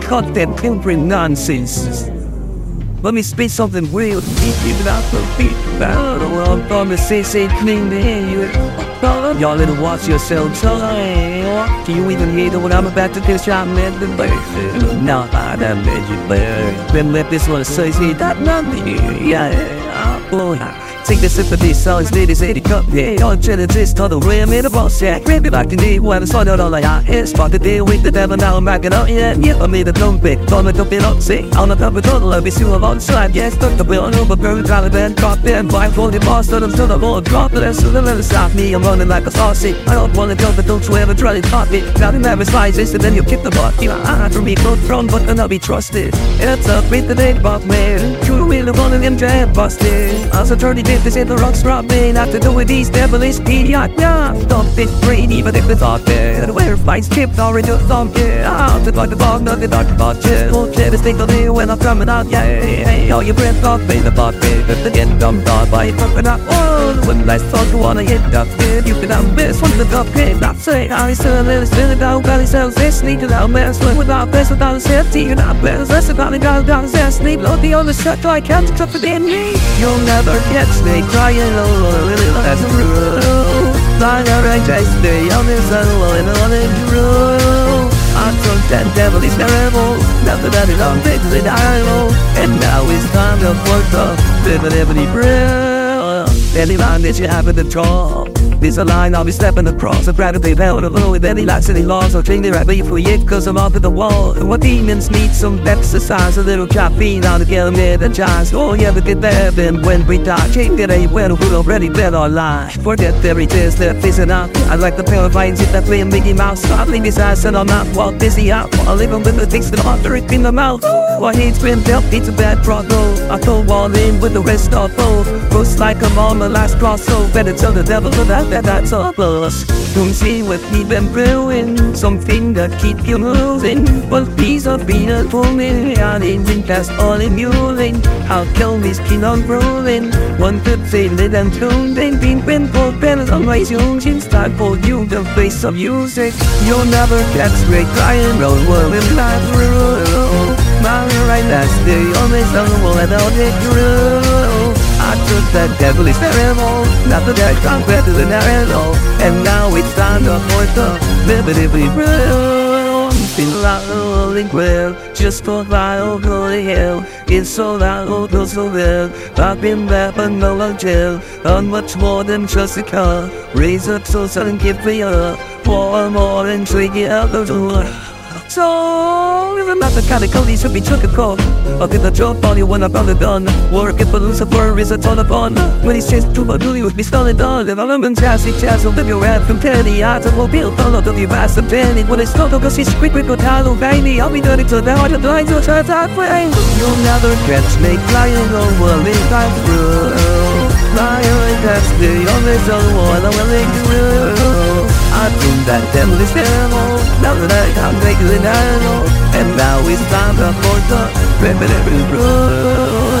Fuck that pilgrim nonsense. Let me spit something real deep, even out the beat. Well, I'm gonna say, say, clean the air. Y'all little watch yourselves. Can you even hear what I'm about to do? I'm at the bear. No, I don't let you bear. Then let this one say, see, that nothing. Yeah, oh, yeah. Take the sympathy songs, ladies, say the cup, yeah. On Genesis, to the rim in a boss, yeah. Grab it like the day when I saw it all I got. It's fun to deal with the devil, now I'm backing up, yeah. Yeah, I made a dumb bit, don't make up it up, say. On the top of I'll be still on side, yeah. Stuck the bill, over, girl, Taliban, drop in, blind, for the boss, to them, to the ball, drop it, that's the little stop me, I'm running like a sausage. I don't wanna go, but don't you ever try to top it. Now, never slices, and then you kick the butt. You know, I for me, close front, but then I'll be trusted. It's up with the day, but man, you really wanna them jab busted. Also, 30 50 in the rocks, dropping Not to do with these devilish idiot Yeah, stop it brain even if it's out there Where flights chipped already do something Out to the dog, nothing dark about you let us think of me when I'm coming out Yeah, hey, all your breath off, baby, about me If the end comes out by fucking up Oh, when last thought you wanna hit that kid You can have best one the top kid Not say I still live, still about Valley cells, this need to know man Swim without best without safety. You're not best, less about the guy down the sleep Load the other shut like can't tougher than me. You'll never catch me crying oh, alone That's true Flying around yesterday on this alone on it true I took that devil is terrible. Nothing that is on things that I know And now it's time to work the living every breath Any line that you have in the draw there's a line I'll be stepping across. A grab they held alone with any lacks any laws. I'll change the right way for it cause I'm off at the wall. And what demons need some exercise A little caffeine the get the chance Oh yeah, but get there then when we die Change it a well. Who already bet our life Forget fairy tales they're facing out I like the pair of vines if they're Mickey Mouse. I'll leave his eyes and I'm not walk busy out I live with the things that are drink in the mouth. What he's been dealt, it's a bad progno I go all in with the rest of both Looks like I'm on the last cross so better tell the devil that that that's all us. Don't see what we've been brewing. Something that keep you moving. One piece of peanut for me I didn't think that's all I'm muling How come this keep on rolling One could feel it and tuned in. Been been for penance on my It's time for you the face of music. You'll never catch me crying Roll world in life My right that's the only song I'll ever through Took that devil is terrible Not the dead compared to the narrow And now it's time to avoid the liberty rule Feel like a rolling grill Just for my old holy hill. It's so loud, oh, feels so real. I've been there but no one jail On much more than just a car Raise up so sudden give me up For more than tricky out the door so, if not the kind of cody should be took a call. I'll get the job on you when I'm the done. Working for Lucifer is a ton of fun. When he's chased through my duty with me stalling done. And I'm in jazzy jazz, live your rap from penny odds And we'll build all of the vast and penny. When it's total, cause she's quick, quick, good, hello, baby I'll be dirty to the heart of the lines, you'll try to way You'll never catch me flying over me back through Flying that's the only someone I'm willing to think that is devil Now that I can't it now And now it's time to for the it, rip